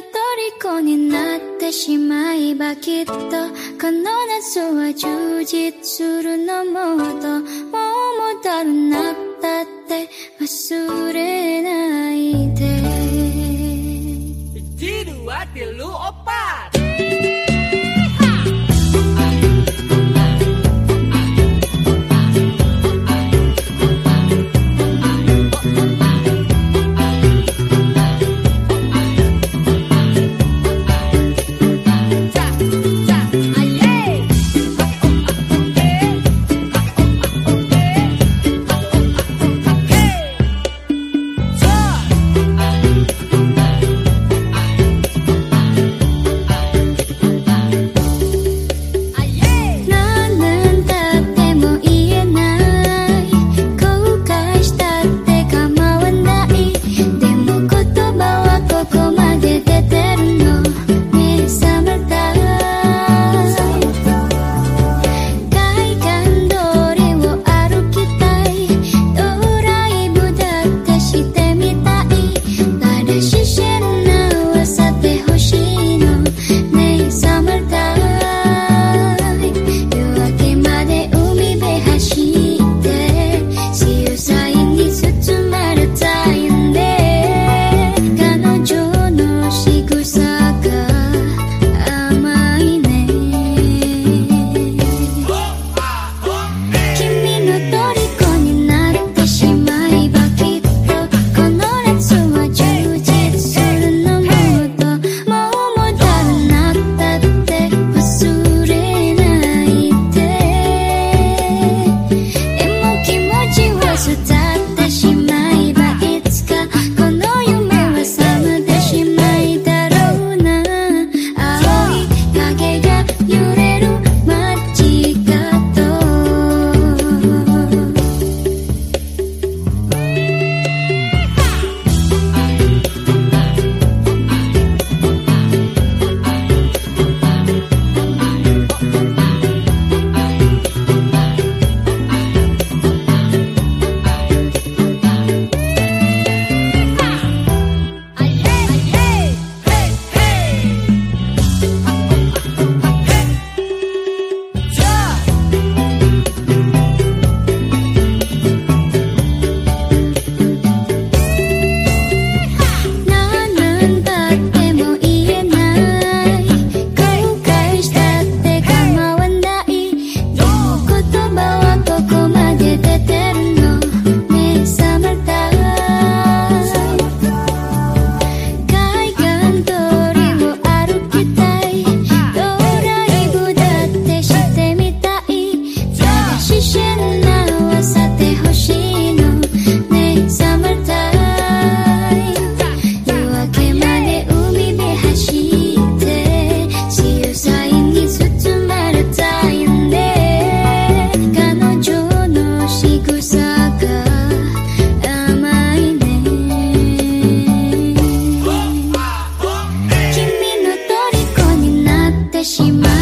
虜になってしまえばきっとこの夏は充実するのもっともう戻るなったって忘れないで。Tidu hati lu 君の虜になってしまう。